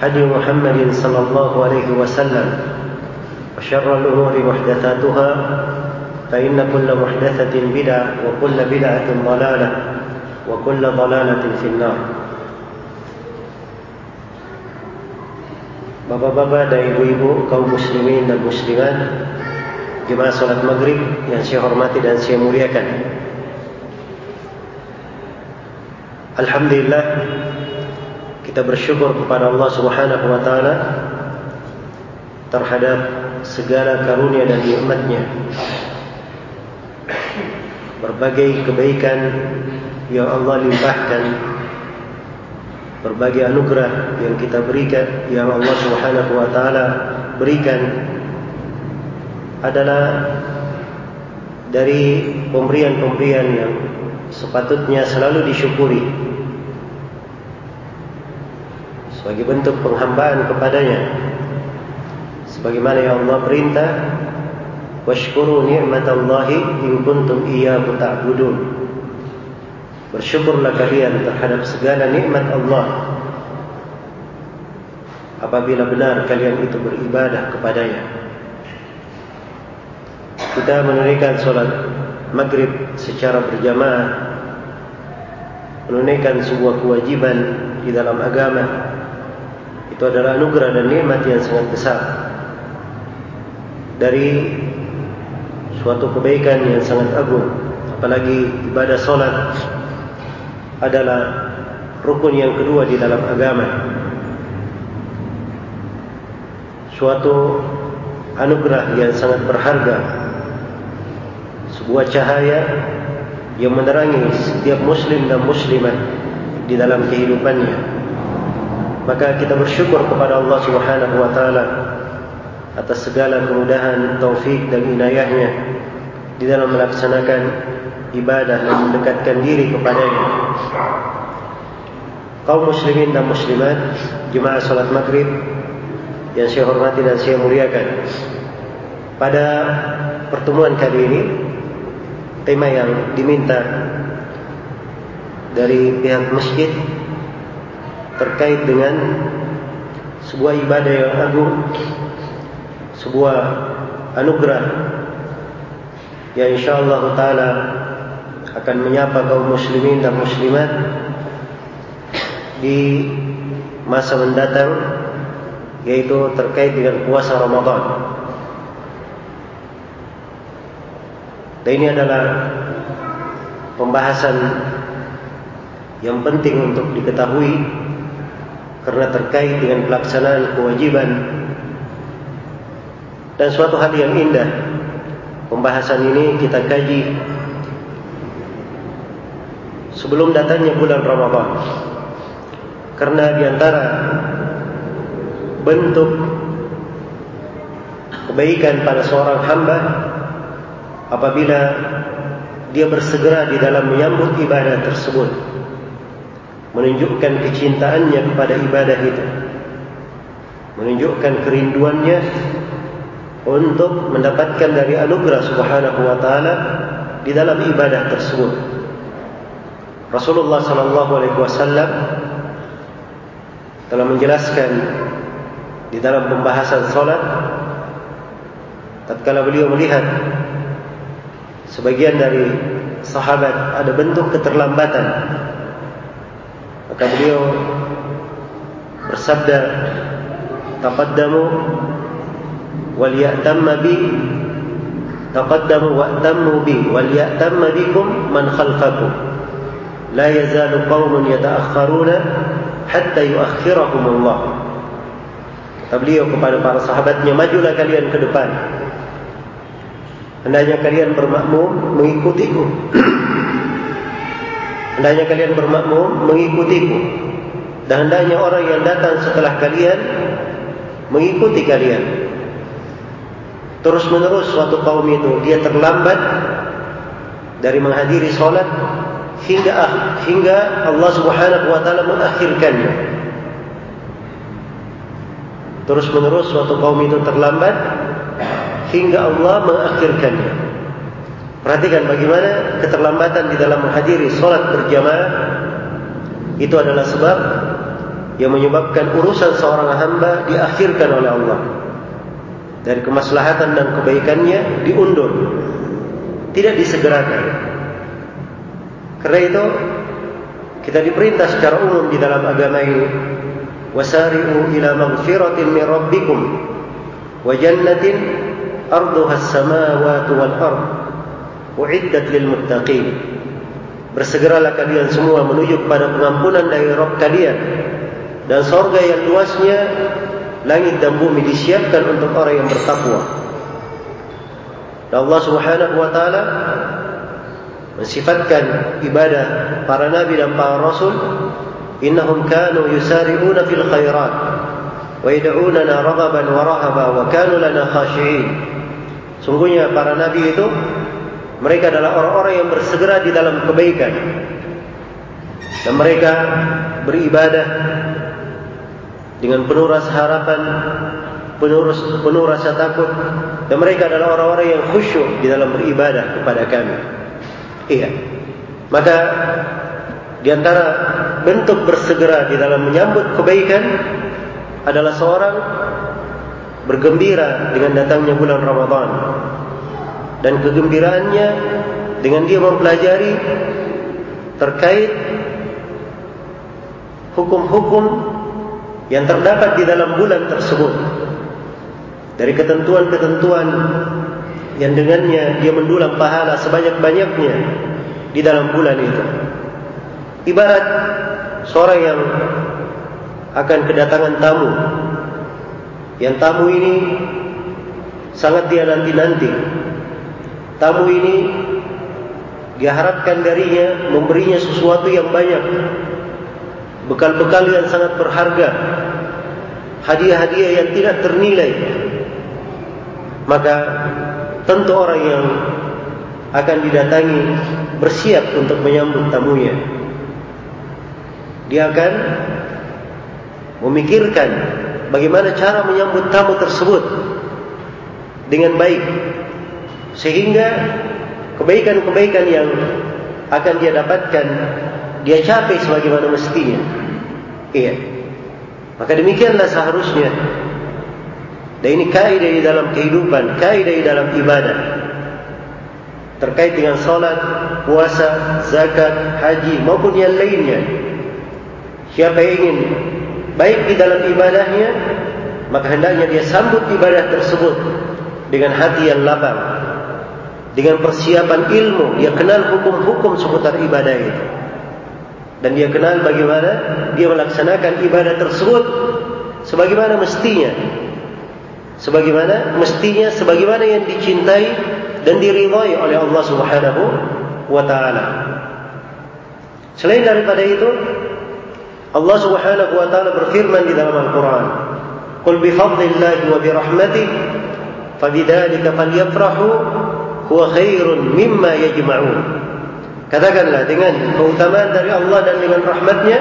هدي محمد صلى الله عليه وسلم وشر الأمور محدثاتها فإن كل محدثة بدعة وكل بدعة ضلالة وكل ضلالة في النار. بابا بابا دايبو إبو كو مسلمين المسلمات جماعة صلاة المغرب ينسي حرماتي دانسي مريكا الحمد لله kita bersyukur kepada Allah Subhanahu wa taala terhadap segala karunia dan nikmatnya. Berbagai kebaikan yang Allah limpahkan. Berbagai anugerah yang kita berikan yang Allah Subhanahu wa taala berikan adalah dari pemberian-pemberian yang sepatutnya selalu disyukuri sebagai bentuk penghambaan kepadanya. Sebagaimana yang Allah perintah washkuru ni'matallahi in kuntum iyyahu ta'budun. Bersyukurlah kalian terhadap segala nikmat Allah. Apabila benar kalian itu beribadah kepadanya. Kita menunaikan solat maghrib secara berjamaah. Menunaikan sebuah kewajiban di dalam agama itu adalah anugerah dan nikmat yang sangat besar. Dari suatu kebaikan yang sangat agung. Apalagi ibadah solat adalah rukun yang kedua di dalam agama. Suatu anugerah yang sangat berharga. Sebuah cahaya yang menerangi setiap muslim dan muslimat di dalam kehidupannya maka kita bersyukur kepada Allah Subhanahu wa taala atas segala kemudahan taufik dan inayahnya di dalam melaksanakan ibadah dan mendekatkan diri kepadanya. Kaum muslimin dan muslimat jemaah salat maghrib yang saya hormati dan saya muliakan. Pada pertemuan kali ini tema yang diminta dari pihak masjid terkait dengan sebuah ibadah yang agung sebuah anugerah yang insyaallah taala akan menyapa kaum muslimin dan muslimat di masa mendatang yaitu terkait dengan puasa Ramadan. Dan ini adalah pembahasan yang penting untuk diketahui karena terkait dengan pelaksanaan kewajiban dan suatu hal yang indah pembahasan ini kita kaji sebelum datangnya bulan Ramadan. Karena diantara bentuk kebaikan pada seorang hamba apabila dia bersegera di dalam menyambut ibadah tersebut menunjukkan kecintaannya kepada ibadah itu menunjukkan kerinduannya untuk mendapatkan dari anugerah Subhanahu wa taala di dalam ibadah tersebut. Rasulullah sallallahu alaihi wasallam telah menjelaskan di dalam pembahasan salat tatkala beliau melihat sebagian dari sahabat ada bentuk keterlambatan maka beliau bersabda taqaddamu wal ya'tamma bi taqaddamu wa'tammu bi wal ya'tamma bikum man khalfakum la yazalu qaumun yata'akhkharuna hatta yuakhirahum Allah. Kata beliau kepada para sahabatnya, majulah kalian ke depan. Hendaknya kalian bermakmum mengikutiku. hendaknya kalian bermakmum mengikutiku. Dan hendaknya orang yang datang setelah kalian mengikuti kalian. Terus menerus suatu kaum itu dia terlambat dari menghadiri solat hingga hingga Allah Subhanahu wa taala mengakhirkannya. Terus menerus suatu kaum itu terlambat hingga Allah mengakhirkannya. Perhatikan bagaimana keterlambatan di dalam menghadiri solat berjamaah. Itu adalah sebab yang menyebabkan urusan seorang hamba diakhirkan oleh Allah. Dari kemaslahatan dan kebaikannya diundur. Tidak disegerakan. Karena itu kita diperintah secara umum di dalam agama ini wasari'u ila maghfiratin min rabbikum wa jannatin arduha as-samawati wal ard uiddat lil muttaqin. Bersegeralah kalian semua menuju kepada pengampunan dari Rabb kalian. Dan surga yang luasnya langit dan bumi disiapkan untuk orang yang bertakwa. Dan Allah Subhanahu wa taala mensifatkan ibadah para nabi dan para rasul innahum kanu yusari'una fil khairat wa yad'unana raghaban wa rahaba wa kanu lana khashi'in. Sungguhnya para nabi itu mereka adalah orang-orang yang bersegera di dalam kebaikan. Dan mereka beribadah dengan penuh rasa harapan penuh, penuh rasa takut. Dan mereka adalah orang-orang yang khusyuk di dalam beribadah kepada kami. Iya. Maka di antara bentuk bersegera di dalam menyambut kebaikan adalah seorang bergembira dengan datangnya bulan Ramadan dan kegembiraannya dengan dia mempelajari terkait hukum-hukum yang terdapat di dalam bulan tersebut dari ketentuan-ketentuan yang dengannya dia mendulang pahala sebanyak-banyaknya di dalam bulan itu. Ibarat seorang yang akan kedatangan tamu. Yang tamu ini sangat dia nanti-nanti. Tamu ini diharapkan darinya memberinya sesuatu yang banyak. Bekal-bekal yang sangat berharga. Hadiah-hadiah yang tidak ternilai. Maka tentu orang yang akan didatangi bersiap untuk menyambut tamunya. Dia akan memikirkan bagaimana cara menyambut tamu tersebut dengan baik sehingga kebaikan-kebaikan yang akan dia dapatkan dia capai sebagaimana mestinya. Iya. Maka demikianlah seharusnya dan ini kaidah di dalam kehidupan, kaidah di dalam ibadah. Terkait dengan salat, puasa, zakat, haji maupun yang lainnya. Siapa yang ingin baik di dalam ibadahnya, maka hendaknya dia sambut ibadah tersebut dengan hati yang lapang. Dengan persiapan ilmu, dia kenal hukum-hukum seputar ibadah itu. Dan dia kenal bagaimana dia melaksanakan ibadah tersebut sebagaimana mestinya sebagaimana mestinya sebagaimana yang dicintai dan diridhai oleh Allah Subhanahu wa taala. Selain daripada itu, Allah Subhanahu wa taala berfirman di dalam Al-Qur'an, "Qul bi fadlillahi wa bi rahmatihi fabidzalika falyafrahu huwa khairun mimma yajma'un." Katakanlah dengan keutamaan dari Allah dan dengan rahmatnya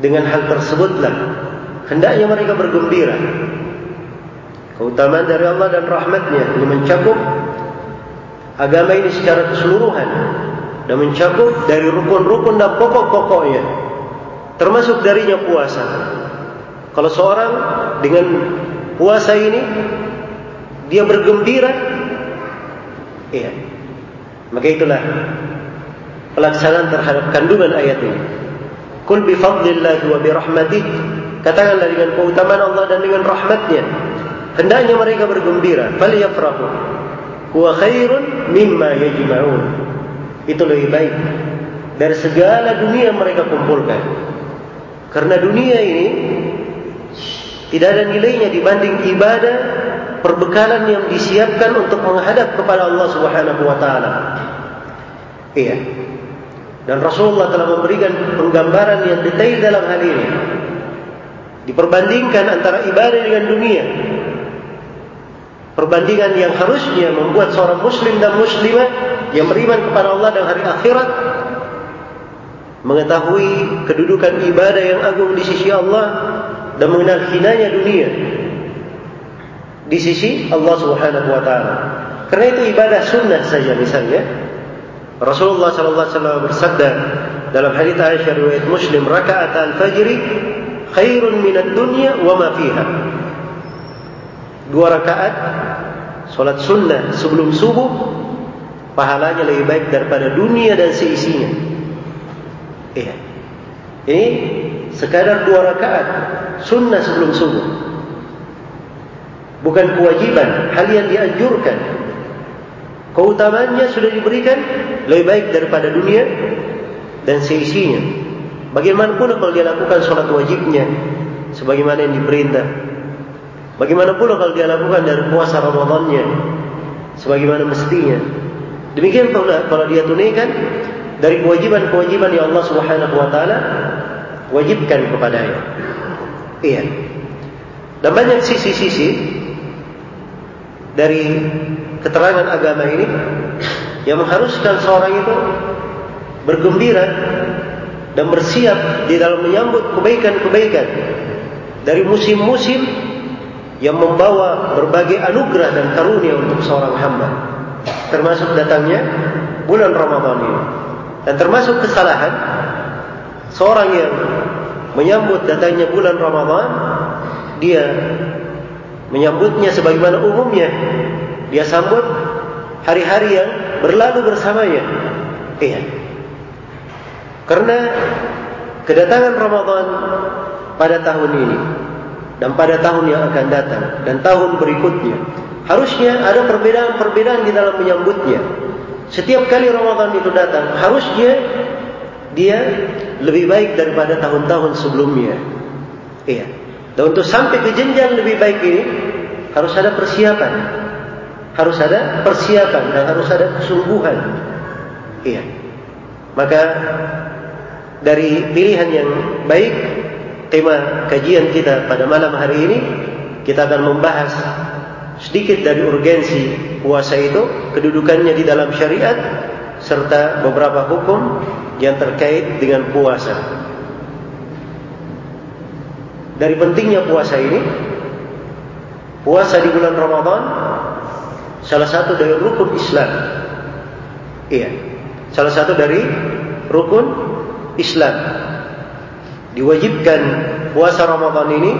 dengan hal tersebutlah hendaknya mereka bergembira. Keutamaan dari Allah dan rahmatnya ini mencakup agama ini secara keseluruhan dan mencakup dari rukun-rukun dan pokok-pokoknya termasuk darinya puasa. Kalau seorang dengan puasa ini dia bergembira, iya. Maka itulah pelaksanaan terhadap kandungan ayat ini. Kul bi fadlillah wa bi rahmatih. Katakanlah dengan keutamaan Allah dan dengan rahmatnya. Hendaknya mereka bergembira. Fal yafrahu. Huwa khairun mimma yajma'un. Itu lebih baik dari segala dunia mereka kumpulkan. Karena dunia ini tidak ada nilainya dibanding ibadah perbekalan yang disiapkan untuk menghadap kepada Allah Subhanahu wa taala. Iya. Dan Rasulullah telah memberikan penggambaran yang detail dalam hal ini. Diperbandingkan antara ibadah dengan dunia. Perbandingan yang harusnya membuat seorang muslim dan muslimah yang beriman kepada Allah dan hari akhirat mengetahui kedudukan ibadah yang agung di sisi Allah dan mengenal hinanya dunia di sisi Allah Subhanahu wa taala. Karena itu ibadah sunnah saja misalnya Rasulullah sallallahu alaihi wasallam bersabda dalam hadis Aisyah riwayat Muslim rakaat al-fajr khairun min ad-dunya wa ma fiha. Dua rakaat salat sunnah sebelum subuh pahalanya lebih baik daripada dunia dan seisinya. Iya. Ini sekadar dua rakaat sunnah sebelum subuh. Bukan kewajiban, hal yang dianjurkan keutamaannya sudah diberikan lebih baik daripada dunia dan seisinya. Bagaimanapun kalau dia lakukan sholat wajibnya sebagaimana yang diperintah. Bagaimanapun kalau dia lakukan dari puasa Ramadannya sebagaimana mestinya. Demikian pula kalau dia tunaikan dari kewajiban-kewajiban yang Allah Subhanahu wa taala wajibkan kepadanya. Iya. Dan banyak sisi-sisi dari keterangan agama ini yang mengharuskan seorang itu bergembira dan bersiap di dalam menyambut kebaikan-kebaikan dari musim-musim yang membawa berbagai anugerah dan karunia untuk seorang hamba. Termasuk datangnya bulan Ramadan ini. Dan termasuk kesalahan seorang yang menyambut datangnya bulan Ramadan dia menyambutnya sebagaimana umumnya dia sambut hari-hari yang berlalu bersamanya. Iya. Karena kedatangan Ramadan pada tahun ini dan pada tahun yang akan datang dan tahun berikutnya harusnya ada perbedaan-perbedaan di dalam menyambutnya. Setiap kali Ramadan itu datang, harusnya dia lebih baik daripada tahun-tahun sebelumnya. Iya. Dan untuk sampai ke jenjang lebih baik ini harus ada persiapan harus ada persiapan dan harus ada kesungguhan. Iya. Maka dari pilihan yang baik tema kajian kita pada malam hari ini kita akan membahas sedikit dari urgensi puasa itu, kedudukannya di dalam syariat serta beberapa hukum yang terkait dengan puasa. Dari pentingnya puasa ini, puasa di bulan Ramadan salah satu dari rukun Islam. Iya. Salah satu dari rukun Islam. Diwajibkan puasa Ramadan ini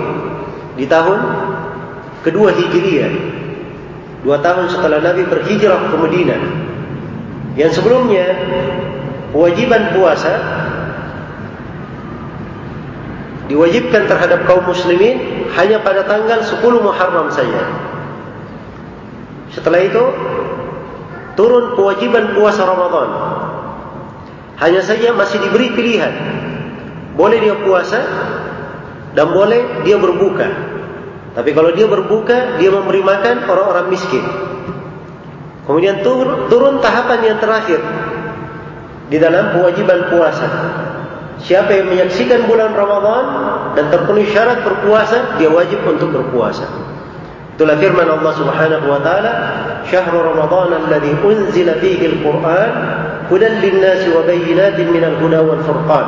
di tahun kedua Hijriah. Dua tahun setelah Nabi berhijrah ke Madinah. Yang sebelumnya kewajiban puasa diwajibkan terhadap kaum muslimin hanya pada tanggal 10 Muharram saja. Setelah itu turun kewajiban puasa Ramadan. Hanya saja masih diberi pilihan. Boleh dia puasa dan boleh dia berbuka. Tapi kalau dia berbuka, dia memberi makan orang-orang miskin. Kemudian turun, turun tahapan yang terakhir di dalam kewajiban puasa. Siapa yang menyaksikan bulan Ramadan dan terpenuhi syarat berpuasa, dia wajib untuk berpuasa. Itulah firman Allah Subhanahu wa taala, "Syahrul Ramadan alladhi unzila fihi al-Qur'an hudan lin-nasi wa bayyinatin minal huda wal furqan.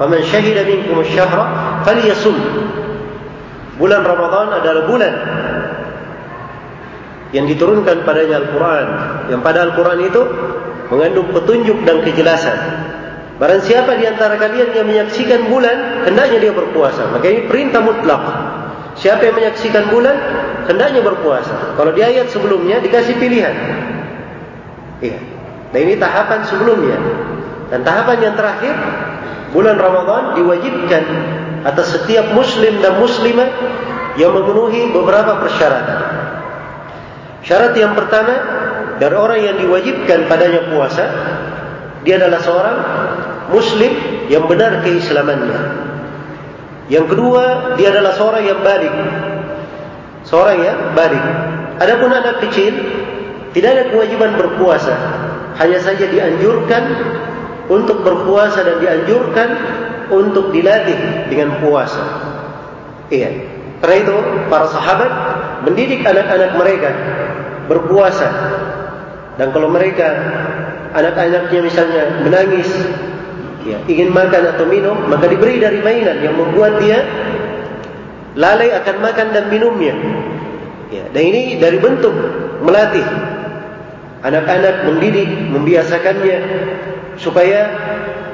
Faman shahida minkum asy-syahra falyasum." Bulan Ramadan adalah bulan yang diturunkan padanya Al-Quran. Yang pada Al-Quran itu mengandung petunjuk dan kejelasan. Barang siapa di antara kalian yang menyaksikan bulan, hendaknya dia berpuasa. Maka ini perintah mutlak. Siapa yang menyaksikan bulan, hendaknya berpuasa. Kalau di ayat sebelumnya dikasih pilihan. Iya. Dan ini tahapan sebelumnya. Dan tahapan yang terakhir, bulan Ramadan diwajibkan atas setiap muslim dan muslimah yang memenuhi beberapa persyaratan. Syarat yang pertama dari orang yang diwajibkan padanya puasa, dia adalah seorang muslim yang benar keislamannya. Yang kedua, dia adalah seorang yang balik. Seorang yang balik. Adapun anak kecil, tidak ada kewajiban berpuasa. Hanya saja dianjurkan untuk berpuasa dan dianjurkan untuk dilatih dengan puasa. Iya. Karena itu, para sahabat mendidik anak-anak mereka berpuasa. Dan kalau mereka, anak-anaknya misalnya menangis, ya, ingin makan atau minum, maka diberi dari mainan yang membuat dia lalai akan makan dan minumnya. Ya, dan ini dari bentuk melatih anak-anak mendidik, membiasakannya supaya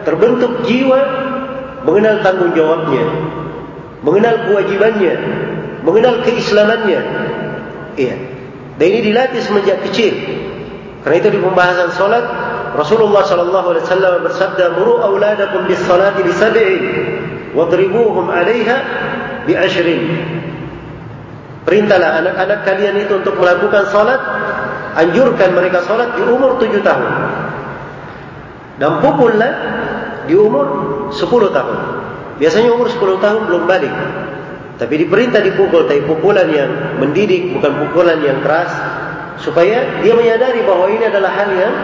terbentuk jiwa mengenal tanggung jawabnya, mengenal kewajibannya, mengenal keislamannya. Iya. Dan ini dilatih semenjak kecil. Karena itu di pembahasan solat Rasulullah sallallahu alaihi wasallam bersabda muru auladakum bis salati bi sab'in wadribuhum 'alayha bi ashrin. Perintahlah anak-anak kalian itu untuk melakukan salat anjurkan mereka salat di umur tujuh tahun. Dan pukullah di umur sepuluh tahun. Biasanya umur sepuluh tahun belum balik. Tapi diperintah dipukul tapi pukulan yang mendidik bukan pukulan yang keras supaya dia menyadari bahawa ini adalah hal yang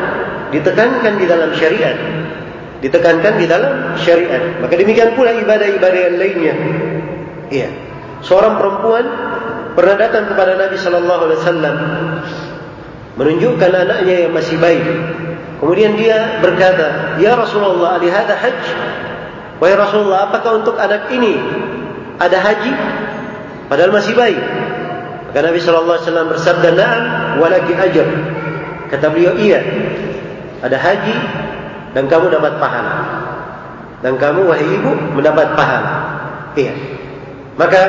ditekankan di dalam syariat. Ditekankan di dalam syariat. Maka demikian pula ibadah-ibadah yang lainnya. Iya. Seorang perempuan pernah datang kepada Nabi sallallahu alaihi wasallam menunjukkan anaknya yang masih bayi kemudian dia berkata ya Rasulullah ali hada hajj? Wahai Rasulullah apakah untuk anak ini ada haji? Padahal masih bayi maka Nabi sallallahu alaihi wasallam bersabda na'am walaki ajr. Kata beliau iya ada haji dan kamu dapat pahala. Dan kamu wahai ibu mendapat pahala. Iya. Maka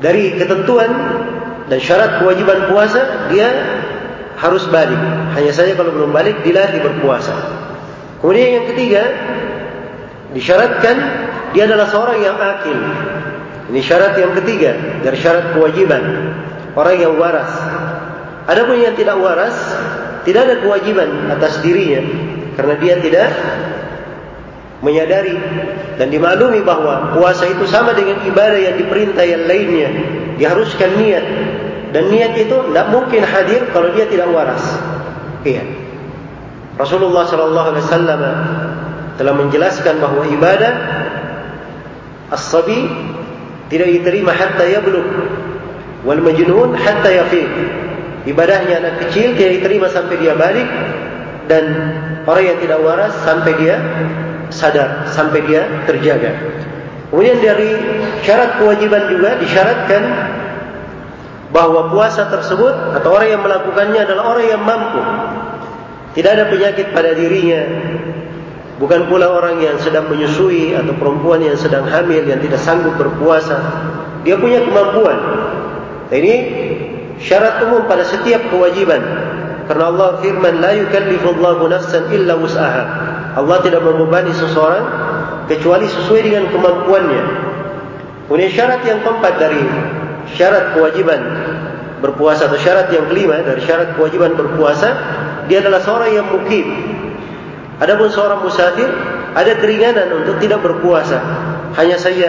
dari ketentuan dan syarat kewajiban puasa dia harus balik. Hanya saja kalau belum balik dilatih berpuasa. Kemudian yang ketiga disyaratkan dia adalah seorang yang akil. Ini syarat yang ketiga dari syarat kewajiban orang yang waras. Adapun yang tidak waras tidak ada kewajiban atas dirinya karena dia tidak menyadari dan dimaklumi bahawa puasa itu sama dengan ibadah yang diperintah yang lainnya. Diharuskan niat. Dan niat itu tidak mungkin hadir kalau dia tidak waras. Iya. Rasulullah sallallahu alaihi wasallam telah menjelaskan bahawa ibadah as-sabi tidak diterima hatta yablugh wal majnun hatta yafiq ibadahnya anak kecil tidak diterima sampai dia balik dan orang yang tidak waras sampai dia sadar sampai dia terjaga. Kemudian dari syarat kewajiban juga disyaratkan bahawa puasa tersebut atau orang yang melakukannya adalah orang yang mampu. Tidak ada penyakit pada dirinya. Bukan pula orang yang sedang menyusui atau perempuan yang sedang hamil yang tidak sanggup berpuasa. Dia punya kemampuan. Ini syarat umum pada setiap kewajiban. Karena Allah firman la yukallifullahu nafsan illa wus'aha. Allah tidak membebani seseorang kecuali sesuai dengan kemampuannya. Kemudian syarat yang keempat dari syarat kewajiban berpuasa atau syarat yang kelima dari syarat kewajiban berpuasa dia adalah seorang yang mukim. Adapun seorang musafir ada keringanan untuk tidak berpuasa. Hanya saja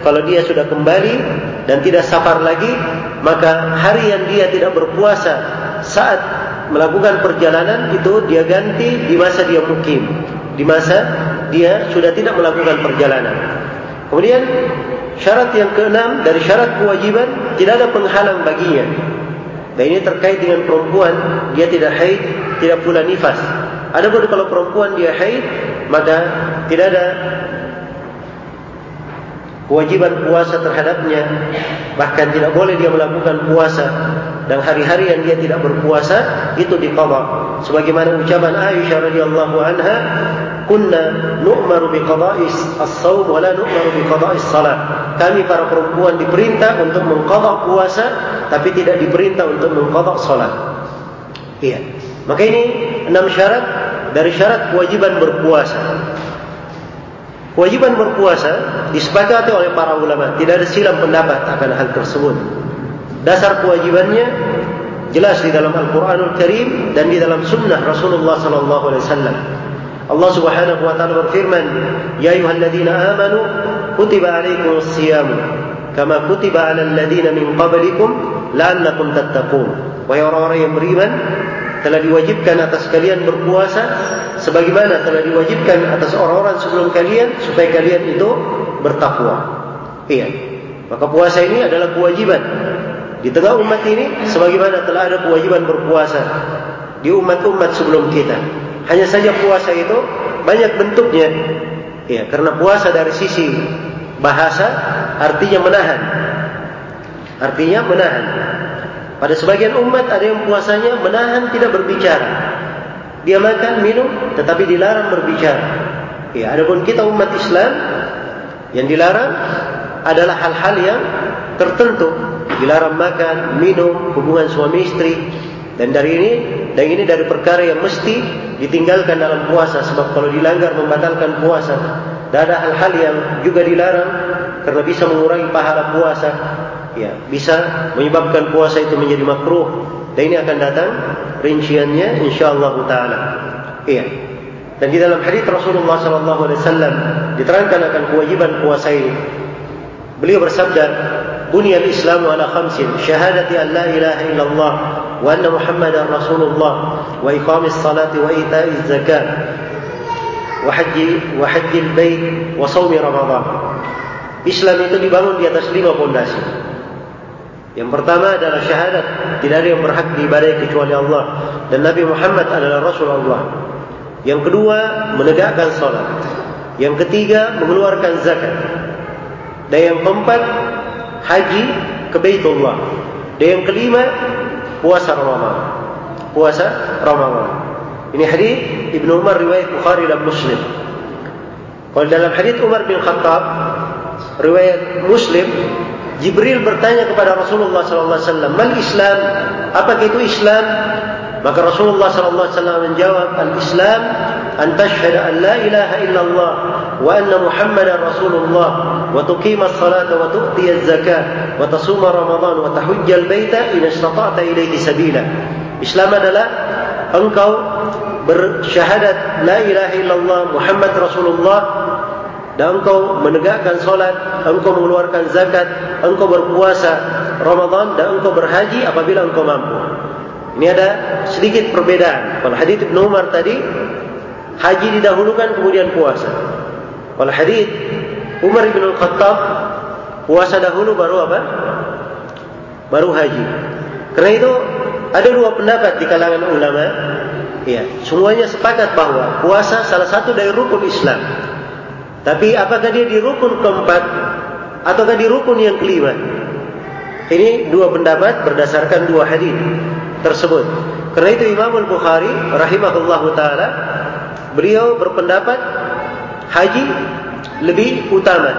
kalau dia sudah kembali dan tidak safar lagi, maka hari yang dia tidak berpuasa saat melakukan perjalanan itu dia ganti di masa dia mukim, di masa dia sudah tidak melakukan perjalanan. Kemudian syarat yang keenam dari syarat kewajiban tidak ada penghalang baginya. Dan ini terkait dengan perempuan, dia tidak haid, tidak pula nifas. Adapun kalau perempuan dia haid, maka tidak ada kewajiban puasa terhadapnya. Bahkan tidak boleh dia melakukan puasa dan hari-hari yang dia tidak berpuasa itu diqada sebagaimana ucapan Aisyah radhiyallahu anha kunna nu'maru biqada'i as-shaum wa la nu'maru biqada'i as-salat kami para perempuan diperintah untuk mengqada puasa tapi tidak diperintah untuk mengqada salat iya. Maka ini enam syarat dari syarat kewajiban berpuasa Kewajiban berpuasa disepakati oleh para ulama. Tidak ada silam pendapat akan hal tersebut. Dasar kewajibannya jelas di dalam Al-Quranul Karim dan di dalam Sunnah Rasulullah Wasallam. Allah Subhanahu Wa Taala berfirman, Ya ayuhalladzina amanu, kutiba alaikum siyam, kama kutiba ala alladzina min qablikum, la'annakum tattaqun. Wahai orang-orang yang beriman, telah diwajibkan atas kalian berpuasa sebagaimana telah diwajibkan atas orang-orang sebelum kalian supaya kalian itu bertakwa. Iya. Maka puasa ini adalah kewajiban di tengah umat ini sebagaimana telah ada kewajiban berpuasa di umat-umat sebelum kita. Hanya saja puasa itu banyak bentuknya. Iya, karena puasa dari sisi bahasa artinya menahan. Artinya menahan. Pada sebagian umat ada yang puasanya menahan tidak berbicara. Dia makan, minum, tetapi dilarang berbicara. Ya, adapun kita umat Islam yang dilarang adalah hal-hal yang tertentu. Dilarang makan, minum, hubungan suami istri. Dan dari ini, dan ini dari perkara yang mesti ditinggalkan dalam puasa. Sebab kalau dilanggar membatalkan puasa. Dan ada hal-hal yang juga dilarang karena bisa mengurangi pahala puasa ya bisa menyebabkan puasa itu menjadi makruh dan ini akan datang rinciannya insyaallah taala. Iya. Dan di dalam hadis Rasulullah sallallahu alaihi wasallam diterangkan akan kewajiban puasa ini. Beliau bersabda bunyal islamu ala khamsin syahadati an la ilaha illallah wa anna muhammadar rasulullah wa iqamis salati wa ita'iz zakat wa haji wa hajjil bait wa shaumi ramadan. Islam itu dibangun di atas lima pondasi. Yang pertama adalah syahadat tidak ada yang berhak diibadai kecuali Allah dan Nabi Muhammad adalah Rasul Allah. Yang kedua menegakkan salat. Yang ketiga mengeluarkan zakat. Dan yang keempat haji ke Baitullah. Dan yang kelima puasa Ramadan. Puasa Ramadan. Ini hadis Ibnu Umar riwayat Bukhari dan Muslim. Kalau dalam hadis Umar bin Khattab riwayat Muslim Jibril bertanya kepada Rasulullah sallallahu alaihi wasallam, "Mal Islam? Apa itu Islam?" Maka Rasulullah sallallahu alaihi wasallam menjawab, "Al-Islam an tashhadu an la ilaha illallah wa anna Muhammadar Rasulullah wa tuqima as-salata wa tu'ti az-zakah wa tasuma Ramadan wa tahujja al-baita in istata'ta ilayhi sabila." Islam adalah engkau bersyahadat la ilaha illallah Muhammad Rasulullah dan engkau menegakkan solat, engkau mengeluarkan zakat, engkau berpuasa Ramadan dan engkau berhaji apabila engkau mampu. Ini ada sedikit perbedaan. Kalau hadis Ibn Umar tadi haji didahulukan kemudian puasa. Kalau hadis Umar bin Al-Khattab puasa dahulu baru apa? Baru haji. Karena itu ada dua pendapat di kalangan ulama. Ya, semuanya sepakat bahwa puasa salah satu dari rukun Islam. Tapi apakah dia di rukun keempat ataukah di rukun yang kelima? Ini dua pendapat berdasarkan dua hadis tersebut. Karena itu Imam Al-Bukhari rahimahullahu taala beliau berpendapat haji lebih utama.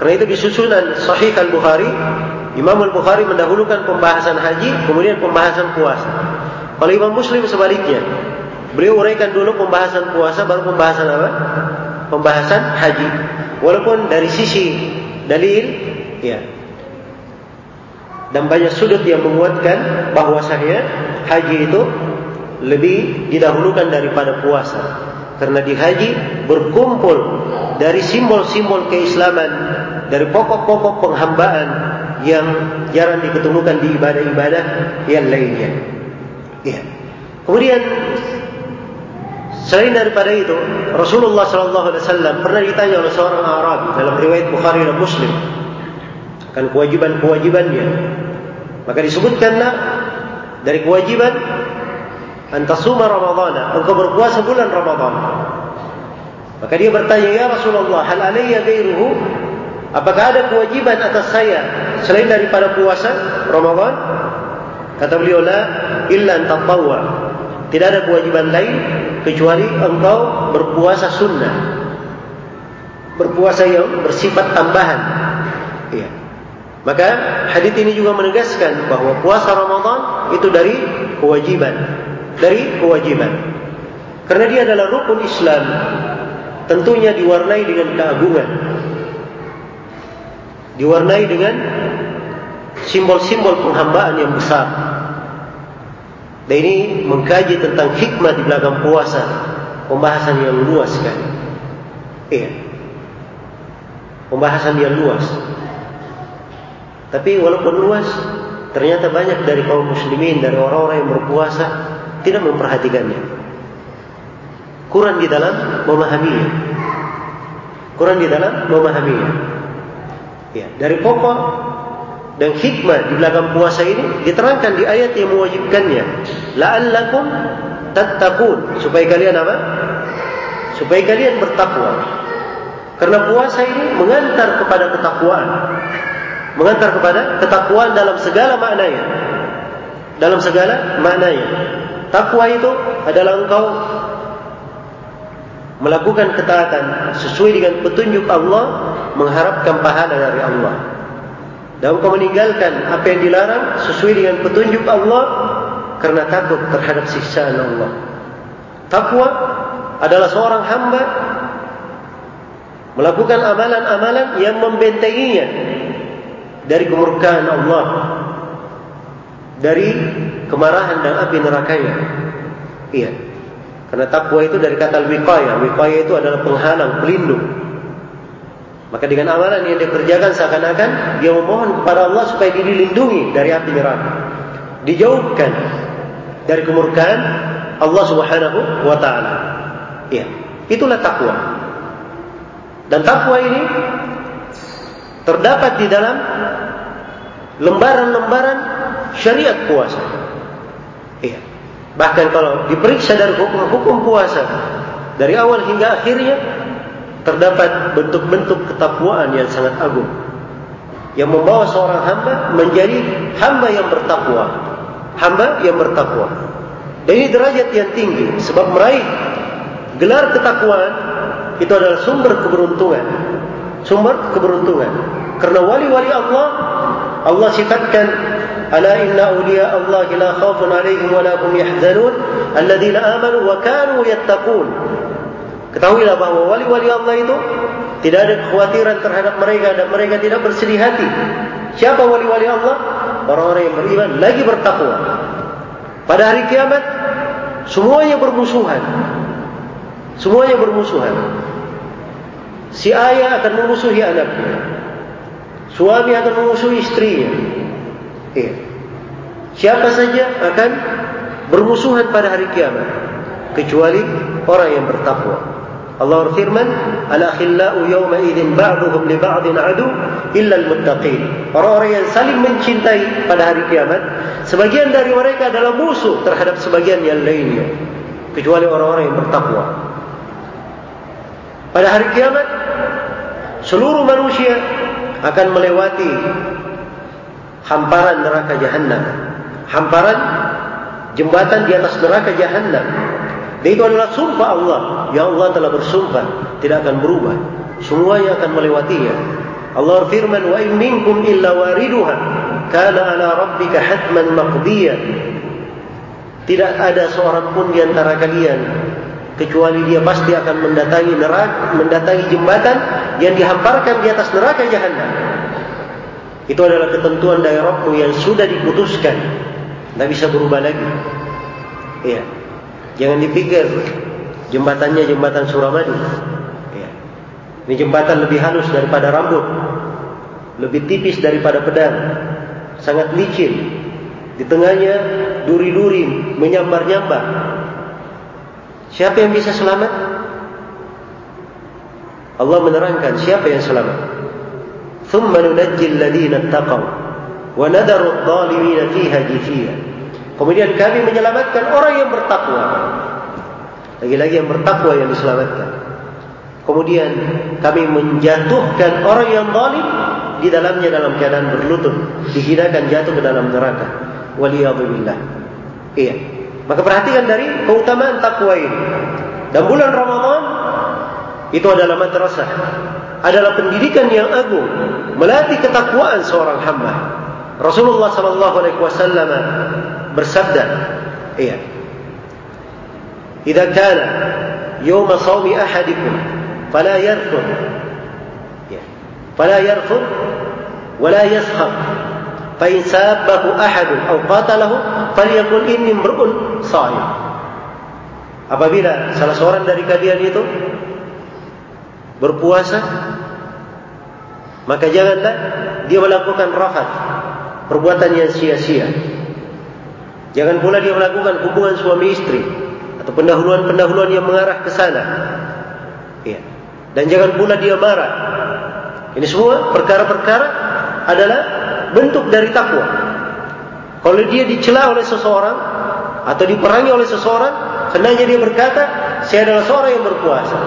Karena itu di susunan Sahih Al-Bukhari Imam Al-Bukhari mendahulukan pembahasan haji kemudian pembahasan puasa. Kalau Imam Muslim sebaliknya, beliau uraikan dulu pembahasan puasa baru pembahasan apa? Pembahasan haji. Walaupun dari sisi dalil ya dan banyak sudut yang menguatkan bahwasanya haji itu lebih didahulukan daripada puasa. Karena di haji berkumpul dari simbol-simbol keislaman dari pokok-pokok penghambaan yang jarang diketemukan di ibadah-ibadah yang lainnya. Ya. Kemudian Selain daripada itu, Rasulullah sallallahu alaihi wasallam pernah ditanya oleh seorang Arab dalam riwayat Bukhari dan Muslim akan kewajiban-kewajibannya. Maka disebutkanlah dari kewajiban antasuma Ramadhan, engkau berpuasa bulan Ramadhan. Maka dia bertanya, "Ya Rasulullah, hal alayya ghairuhu?" apakah ada kewajiban atas saya selain daripada puasa Ramadan? Kata beliau la illa tatawwa. Tidak ada kewajiban lain kecuali engkau berpuasa sunnah. Berpuasa yang bersifat tambahan. Iya. Maka hadis ini juga menegaskan bahawa puasa Ramadan itu dari kewajiban. Dari kewajiban. Karena dia adalah rukun Islam. Tentunya diwarnai dengan keagungan. Diwarnai dengan simbol-simbol penghambaan yang besar. Dan ini mengkaji tentang hikmah di belakang puasa. Pembahasan yang luas kan. Iya. Pembahasan yang luas. Tapi walaupun luas, ternyata banyak dari kaum muslimin, dari orang-orang yang berpuasa, tidak memperhatikannya. Kurang di dalam memahaminya. Kurang di dalam memahaminya. Ya, dari pokok dan hikmah di belakang puasa ini diterangkan di ayat yang mewajibkannya. La'allakum tattaqun. Supaya kalian apa? Supaya kalian bertakwa. Karena puasa ini mengantar kepada ketakwaan. Mengantar kepada ketakwaan dalam segala maknanya. Dalam segala maknanya. Takwa itu adalah engkau melakukan ketaatan sesuai dengan petunjuk Allah mengharapkan pahala dari Allah dan engkau meninggalkan apa yang dilarang sesuai dengan petunjuk Allah karena takut terhadap siksaan Allah. Takwa adalah seorang hamba melakukan amalan-amalan yang membentenginya dari kemurkaan Allah, dari kemarahan dan api nerakanya. Iya. Karena takwa itu dari kata wiqayah. Wiqayah itu adalah penghalang, pelindung. Maka dengan amalan yang dia kerjakan seakan-akan dia memohon kepada Allah supaya dia dilindungi dari api neraka. Dijauhkan dari kemurkaan Allah Subhanahu wa taala. Ya, itulah takwa. Dan takwa ini terdapat di dalam lembaran-lembaran syariat puasa. Iya. Bahkan kalau diperiksa dari hukum-hukum puasa dari awal hingga akhirnya terdapat bentuk-bentuk ketakwaan yang sangat agung. Yang membawa seorang hamba menjadi hamba yang bertakwa. Hamba yang bertakwa. Dan ini derajat yang tinggi sebab meraih gelar ketakwaan itu adalah sumber keberuntungan. Sumber keberuntungan. Karena wali-wali Allah Allah sifatkan ala inna awliya Allah la khawfun alaihim wa la hum yahzanun. Alladhina amanu wa kanu yattaqun Ketahuilah bahawa wali-wali Allah itu tidak ada kekhawatiran terhadap mereka dan mereka tidak bersedih hati. Siapa wali-wali Allah? Orang-orang yang beriman lagi bertakwa. Pada hari kiamat semuanya bermusuhan. Semuanya bermusuhan. Si ayah akan memusuhi anaknya. Suami akan memusuhi istrinya. Iya. Siapa saja akan bermusuhan pada hari kiamat kecuali orang yang bertakwa. Allah berfirman, "Al-akhillau yawma idzin ba'dhum li ba'din adu illa al-muttaqin." Orang-orang yang saling mencintai pada hari kiamat, sebagian dari mereka adalah musuh terhadap sebagian yang lainnya, kecuali orang-orang yang bertakwa. Pada hari kiamat, seluruh manusia akan melewati hamparan neraka jahanam. Hamparan jembatan di atas neraka jahanam dan itu adalah sumpah Allah. Ya Allah telah bersumpah. Tidak akan berubah. Semuanya akan melewatinya. Allah firman, Wa in minkum illa wariduha. Kana ala rabbika hatman maqdiya. Tidak ada seorang pun di antara kalian. Kecuali dia pasti akan mendatangi neraka, mendatangi jembatan yang dihamparkan di atas neraka jahannam. Itu adalah ketentuan dari Rabbmu yang sudah diputuskan. Tidak bisa berubah lagi. Iya. Jangan dipikir jembatannya jembatan Suramadu. Ya. Ini jembatan lebih halus daripada rambut. Lebih tipis daripada pedang. Sangat licin. Di tengahnya duri-duri menyambar-nyambar. Siapa yang bisa selamat? Allah menerangkan siapa yang selamat. ثُمَّ نُنَجِّ الَّذِينَ اتَّقَوْا وَنَدَرُ الظَّالِمِينَ فِيهَا جِثِيًا Kemudian kami menyelamatkan orang yang bertakwa. Lagi-lagi yang bertakwa yang diselamatkan. Kemudian kami menjatuhkan orang yang zalim di dalamnya dalam keadaan berlutut, dihinakan jatuh ke dalam neraka. Waliyadzubillah. Iya. Maka perhatikan dari keutamaan takwa ini. Dan bulan Ramadan itu adalah madrasah. Adalah pendidikan yang agung melatih ketakwaan seorang hamba. Rasulullah sallallahu alaihi wasallam bersabda, iya. "Idza kana yawm shawmi ahadikum fala yarfud." Ya. "Fala yarfud wa la yaskhab." Fa in sabbahu ahad aw qatalahu falyakul inni imrun sha'im. Apabila salah seorang dari kalian itu berpuasa maka janganlah dia melakukan rafat perbuatan yang sia-sia jangan pula dia melakukan hubungan suami istri atau pendahuluan-pendahuluan yang mengarah ke sana. Ya. dan jangan pula dia marah. Ini semua perkara-perkara adalah bentuk dari takwa. Kalau dia dicela oleh seseorang atau diperangi oleh seseorang hendaknya dia berkata saya adalah seorang yang berpuasa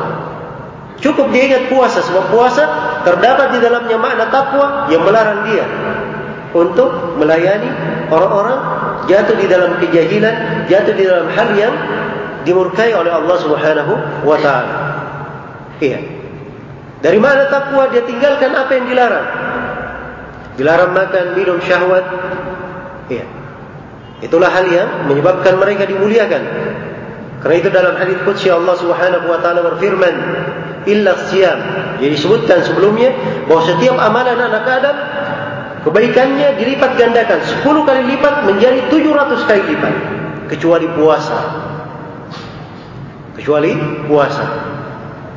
Cukup dia ingat puasa sebab puasa terdapat di dalamnya makna takwa yang melarang dia untuk melayani orang-orang jatuh di dalam kejahilan, jatuh di dalam hal yang dimurkai oleh Allah Subhanahu wa taala. Iya. Dari mana takwa dia tinggalkan apa yang dilarang? Dilarang makan, minum syahwat. Iya. Itulah hal yang menyebabkan mereka dimuliakan. Karena itu dalam hadis qudsi Allah Subhanahu wa taala berfirman, illa siyam. Jadi disebutkan sebelumnya bahawa setiap amalan anak Adam kebaikannya dilipat gandakan 10 kali lipat menjadi 700 kali lipat kecuali puasa. Kecuali puasa.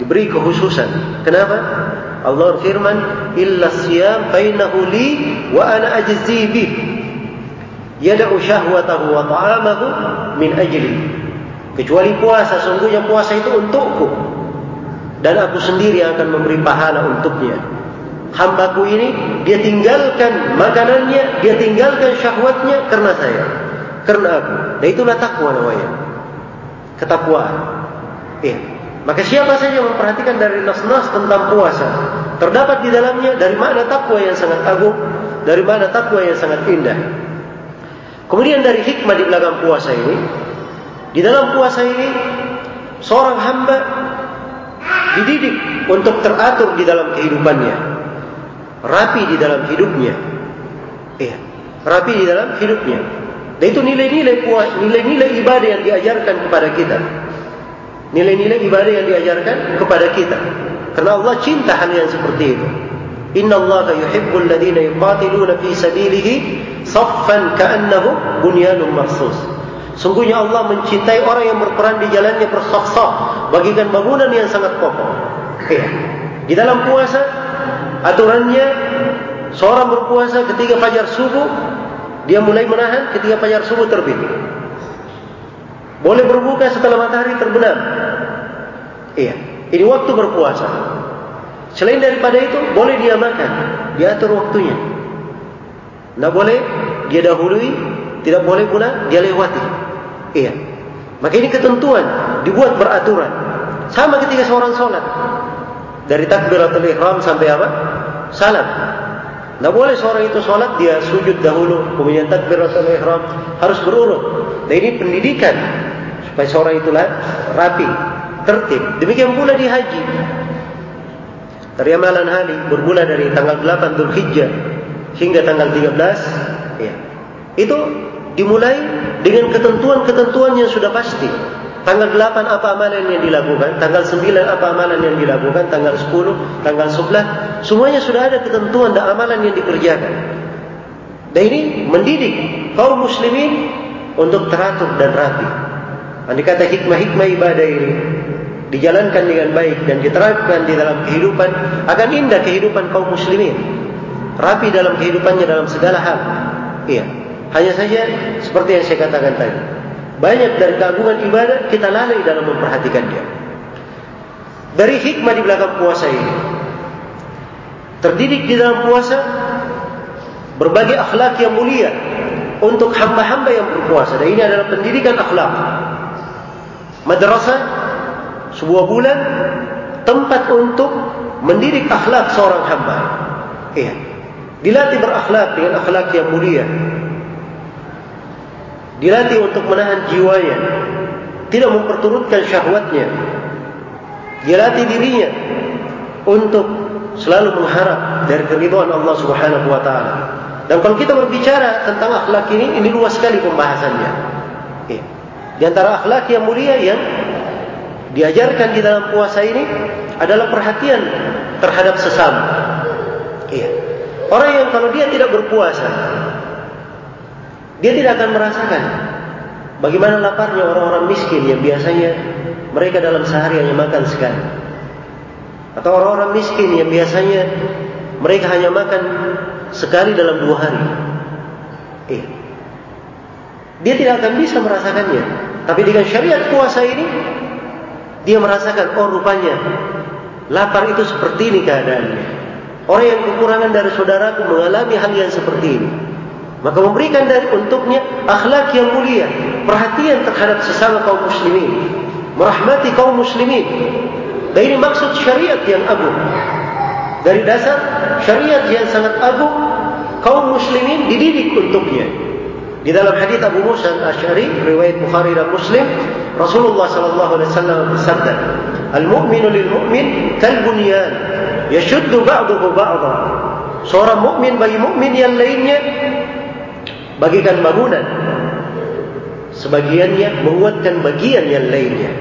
Diberi kekhususan. Kenapa? Allah firman illa siyam bainahu li wa ana ajzi bih. Yad'u syahwatahu wa ta'amahu min ajli. Kecuali puasa, sungguhnya puasa itu untukku dan aku sendiri yang akan memberi pahala untuknya. Hambaku ini dia tinggalkan makanannya, dia tinggalkan syahwatnya karena saya, karena aku. Dan itulah takwa namanya. Ketakwaan. Ya. Maka siapa saja yang memperhatikan dari nas-nas tentang puasa, terdapat di dalamnya dari makna takwa yang sangat agung, dari makna takwa yang sangat indah. Kemudian dari hikmah di belakang puasa ini, di dalam puasa ini seorang hamba dididik untuk teratur di dalam kehidupannya rapi di dalam hidupnya iya rapi di dalam hidupnya dan itu nilai-nilai nilai-nilai ibadah yang diajarkan kepada kita nilai-nilai ibadah yang diajarkan kepada kita karena Allah cinta hal yang seperti itu Inna Allah yuhibbul ladina yuqatiluna fi sabilihi saffan ka'annahu bunyanun marsus. Sungguhnya Allah mencintai orang yang berperan di jalannya bersaf-saf bagikan bangunan yang sangat kokoh. Ya. Di dalam puasa aturannya seorang berpuasa ketika fajar subuh dia mulai menahan ketika fajar subuh terbit. Boleh berbuka setelah matahari terbenam. Iya, ini waktu berpuasa. Selain daripada itu, boleh dia makan, diatur waktunya. Tidak boleh dia dahului, tidak boleh pula dia lewati. Iya. Maka ini ketentuan dibuat beraturan. Sama ketika seorang sholat. Dari takbiratul ihram sampai apa? Salam. Tidak boleh seorang itu sholat, dia sujud dahulu. Kemudian takbiratul ihram. Harus berurut. Dan ini pendidikan. Supaya seorang itulah rapi. Tertib. Demikian pula di haji. Dari amalan hari. Bermula dari tanggal 8 Dhul Hijjah. Hingga tanggal 13. Ya. Itu dimulai dengan ketentuan-ketentuan yang sudah pasti. Tanggal 8 apa amalan yang dilakukan, tanggal 9 apa amalan yang dilakukan, tanggal 10, tanggal 11, semuanya sudah ada ketentuan dan amalan yang dikerjakan. Dan ini mendidik kaum muslimin untuk teratur dan rapi. Ini kata hikmah-hikmah ibadah ini dijalankan dengan baik dan diterapkan di dalam kehidupan akan indah kehidupan kaum muslimin. Rapi dalam kehidupannya dalam segala hal. Iya. Hanya saja seperti yang saya katakan tadi. Banyak dari keagungan ibadah kita lalai dalam memperhatikan dia. Dari hikmah di belakang puasa ini. Terdidik di dalam puasa berbagai akhlak yang mulia untuk hamba-hamba yang berpuasa. Dan ini adalah pendidikan akhlak. Madrasah sebuah bulan tempat untuk mendidik akhlak seorang hamba. Iya. Dilatih berakhlak dengan akhlak yang mulia. Dilatih untuk menahan jiwanya, tidak memperturutkan syahwatnya. Dilatih dirinya untuk selalu mengharap dari keridhaan Allah Subhanahu wa taala. Dan kalau kita berbicara tentang akhlak ini, ini luas sekali pembahasannya. Di antara akhlak yang mulia yang diajarkan di dalam puasa ini adalah perhatian terhadap sesama. Iya. Orang yang kalau dia tidak berpuasa, dia tidak akan merasakan bagaimana laparnya orang-orang miskin yang biasanya mereka dalam sehari hanya makan sekali. Atau orang-orang miskin yang biasanya mereka hanya makan sekali dalam dua hari. Iya. Dia tidak akan bisa merasakannya. Tapi dengan syariat puasa ini, dia merasakan, oh rupanya lapar itu seperti ini keadaannya. Orang yang kekurangan dari saudaraku mengalami hal yang seperti ini. Maka memberikan dari untuknya akhlak yang mulia, perhatian terhadap sesama kaum muslimin, merahmati kaum muslimin. Dan ini maksud syariat yang agung. Dari dasar syariat yang sangat agung, kaum muslimin dididik untuknya. Di dalam hadis Abu Musa al-Ash'ari, riwayat Bukhari dan Muslim, Rasulullah sallallahu alaihi wasallam bersabda, "Al-mu'minu lil-mu'min kal-bunyan, yashuddu ba'dahu ba'dha." Seorang mukmin bagi mukmin yang lainnya bagikan bangunan. Sebagiannya menguatkan bagian yang lainnya.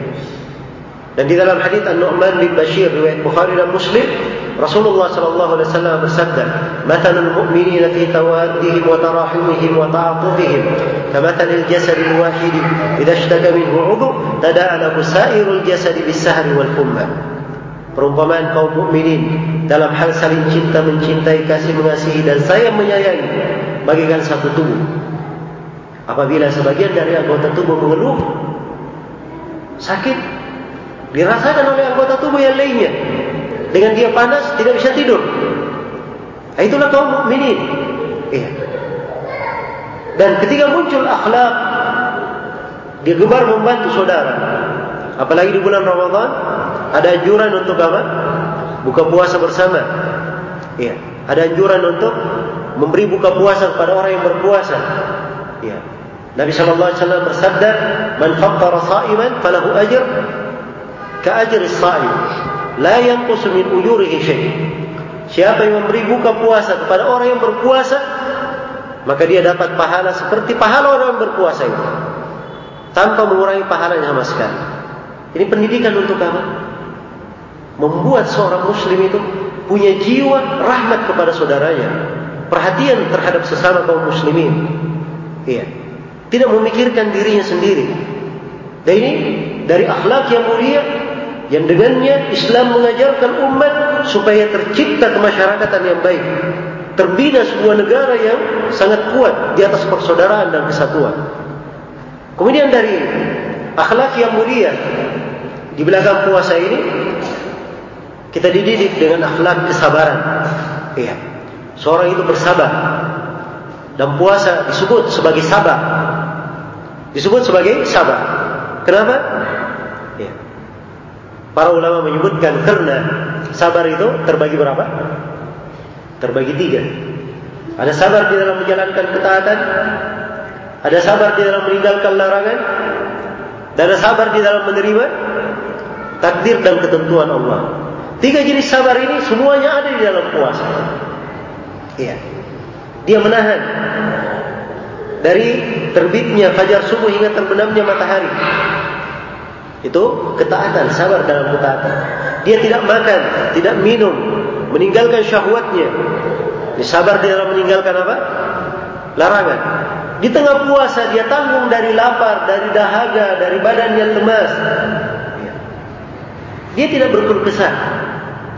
Dan di dalam hadis An-Nu'man bin Bashir riwayat Bukhari dan Muslim, Rasulullah sallallahu alaihi wasallam bersabda, "Mathalul mu'minina fi tawaddihim wa tarahumihim wa ta'atufihim, kamathalil jasadil wahid idza ishtaka minhu 'udhu, tada'a lahu sa'irul jasad bis-sahri wal humma." Perumpamaan kaum mukminin dalam hal saling cinta mencintai kasih mengasihi dan sayang menyayangi bagikan satu tubuh. Apabila sebagian dari anggota tubuh mengeluh sakit dirasakan oleh anggota tubuh yang lainnya. Dengan dia panas tidak bisa tidur. Itulah kaum mukminin. Iya. Dan ketika muncul akhlak dia gemar membantu saudara. Apalagi di bulan Ramadan ada anjuran untuk apa? Buka puasa bersama. Iya. Ada anjuran untuk memberi buka puasa kepada orang yang berpuasa. Iya. Nabi sallallahu alaihi wasallam bersabda, "Man fattara sha'iman falahu ajr ka ajri as-sha'im, la yanqus min ujurihi syai'." Siapa yang memberi buka puasa kepada orang yang berpuasa, maka dia dapat pahala seperti pahala orang yang berpuasa itu. Tanpa mengurangi pahalanya sama sekali. Ini pendidikan untuk apa? Membuat seorang muslim itu punya jiwa rahmat kepada saudaranya. Perhatian terhadap sesama kaum muslimin. Iya. Tidak memikirkan dirinya sendiri. Dan ini dari akhlak yang mulia yang dengannya Islam mengajarkan umat supaya tercipta kemasyarakatan yang baik. Terbina sebuah negara yang sangat kuat di atas persaudaraan dan kesatuan. Kemudian dari akhlak yang mulia di belakang puasa ini kita dididik dengan akhlak kesabaran. Iya. Seorang itu bersabar. Dan puasa disebut sebagai sabar. Disebut sebagai sabar. Kenapa? Iya. Para ulama menyebutkan karena sabar itu terbagi berapa? Terbagi tiga. Ada sabar di dalam menjalankan ketaatan. Ada sabar di dalam meninggalkan larangan. Dan ada sabar di dalam menerima takdir dan ketentuan Allah. Tiga jenis sabar ini semuanya ada di dalam puasa. Iya. Dia menahan dari terbitnya fajar subuh hingga terbenamnya matahari. Itu ketaatan, sabar dalam ketaatan. Dia tidak makan, tidak minum, meninggalkan syahwatnya. Dia sabar di dalam meninggalkan apa? Larangan. Di tengah puasa dia tanggung dari lapar, dari dahaga, dari badan yang lemas. Dia tidak berkeluh kesah.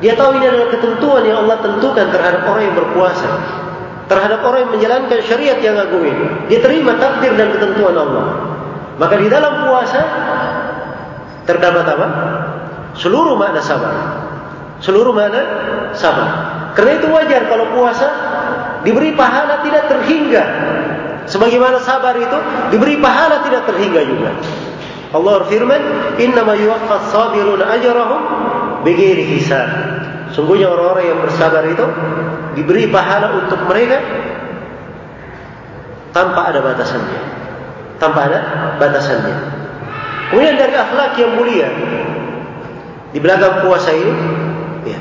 Dia tahu ini adalah ketentuan yang Allah tentukan terhadap orang yang berpuasa. Terhadap orang yang menjalankan syariat yang agung ini. Dia terima takdir dan ketentuan Allah. Maka di dalam puasa terdapat apa? Seluruh makna sabar. Seluruh makna sabar. Karena itu wajar kalau puasa diberi pahala tidak terhingga. Sebagaimana sabar itu diberi pahala tidak terhingga juga. Allah berfirman, "Innama yuwaffas sabiruna ajrahum bighairi hisab. Sungguhnya orang-orang yang bersabar itu diberi pahala untuk mereka tanpa ada batasannya. Tanpa ada batasannya. Kemudian dari akhlak yang mulia di belakang puasa ini ya,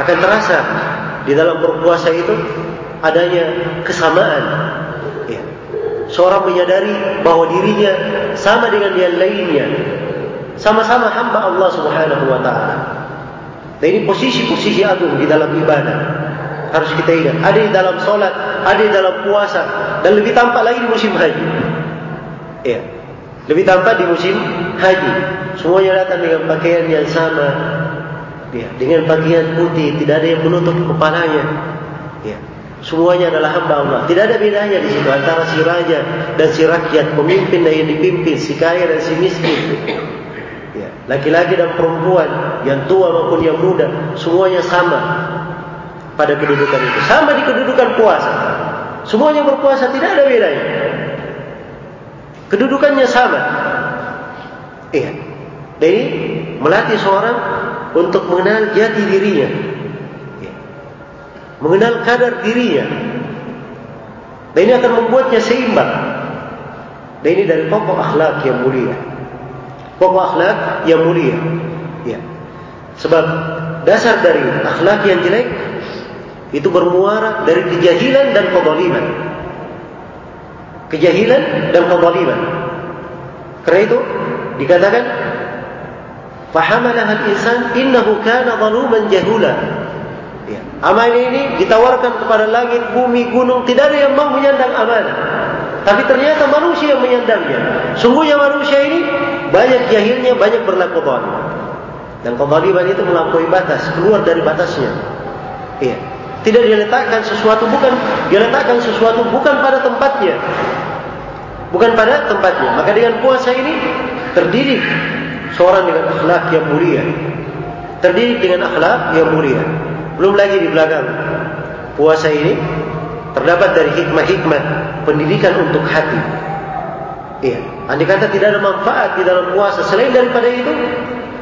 akan terasa di dalam berpuasa itu adanya kesamaan. Ya. Seorang menyadari bahawa dirinya sama dengan yang lainnya. Sama-sama hamba Allah subhanahu wa ta'ala. Dan ini posisi-posisi agung di dalam ibadah. Harus kita ingat. Ada di dalam solat, ada di dalam puasa. Dan lebih tampak lagi di musim haji. Ya. Lebih tampak di musim haji. Semuanya datang dengan pakaian yang sama. Ya. Dengan pakaian putih. Tidak ada yang menutup kepalanya. Ya. Semuanya adalah hamba Allah. Tidak ada bedanya di situ antara si raja dan si rakyat, pemimpin dan yang dipimpin, si kaya dan si miskin. Ya. Laki-laki dan perempuan, yang tua maupun yang muda, semuanya sama pada kedudukan itu. Sama di kedudukan puasa. Semuanya berpuasa, tidak ada bedanya. Kedudukannya sama. Iya. Jadi melatih seorang untuk mengenal jati dirinya mengenal kadar dirinya. Dan ini akan membuatnya seimbang. Dan ini dari pokok akhlak yang mulia. Pokok akhlak yang mulia. Ya. Sebab dasar dari akhlak yang jelek itu bermuara dari kejahilan dan kezaliman. Kejahilan dan kezaliman. Karena itu dikatakan fahamalah al-insan innahu kana zaluman jahula Ya. Amanah ini ditawarkan kepada langit, bumi, gunung. Tidak ada yang mau menyandang amanah. Tapi ternyata manusia yang menyandangnya. Sungguhnya manusia ini banyak jahilnya, banyak berlaku zalim. Dan kezaliman itu melampaui batas, keluar dari batasnya. Iya. Tidak diletakkan sesuatu bukan diletakkan sesuatu bukan pada tempatnya. Bukan pada tempatnya. Maka dengan puasa ini terdiri seorang dengan akhlak yang mulia. Terdiri dengan akhlak yang mulia. Belum lagi di belakang puasa ini terdapat dari hikmah-hikmah pendidikan untuk hati. Iya, andai kata tidak ada manfaat di dalam puasa selain daripada itu,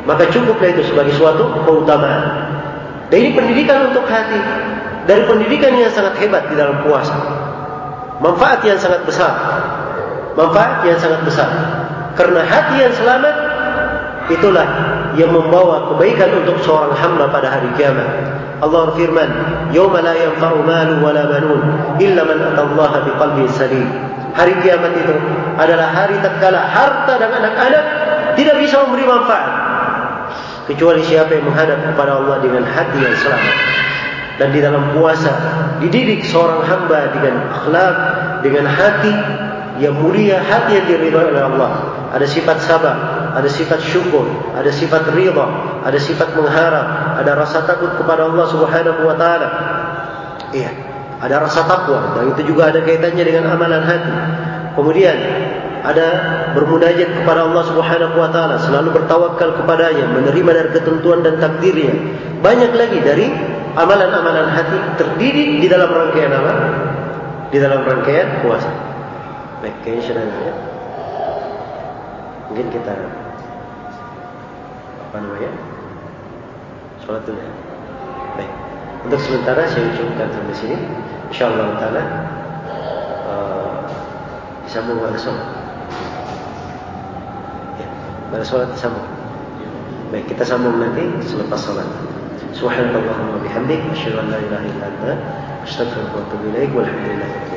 maka cukuplah itu sebagai suatu keutamaan. Dan ini pendidikan untuk hati dari pendidikan yang sangat hebat di dalam puasa. Manfaat yang sangat besar. Manfaat yang sangat besar. Karena hati yang selamat itulah yang membawa kebaikan untuk seorang hamba pada hari kiamat. Allah firman, "Yauma la yanfa'u malu wa la banun illa man atallaha biqalbin salim." Hari kiamat itu adalah hari tatkala harta dan anak-anak tidak bisa memberi manfaat kecuali siapa yang menghadap kepada Allah dengan hati yang selamat. Dan di dalam puasa dididik seorang hamba dengan akhlak, dengan hati yang mulia, hati yang diridhai oleh Allah. Ada sifat sabar, ada sifat syukur, ada sifat ridha, ada sifat mengharap, ada rasa takut kepada Allah Subhanahu wa taala. Iya, ada rasa takwa dan itu juga ada kaitannya dengan amalan hati. Kemudian ada bermunajat kepada Allah Subhanahu wa taala, selalu bertawakal kepadanya, menerima dari ketentuan dan takdirnya. Banyak lagi dari amalan-amalan hati terdiri di dalam rangkaian apa? Di dalam rangkaian puasa. Baik, kayaknya sudah ya. Mungkin kita apa namanya sholat dulu ya. Baik. Untuk sementara saya cukupkan sampai sini. Insyaallah taala uh, disambung pada pada sholat disambung. Baik, kita sambung nanti selepas sholat. Subhanallah wa bihamdik, asyhadu an la ilaha illa anta, astaghfiruka wa atubu ilaik. Walhamdulillah.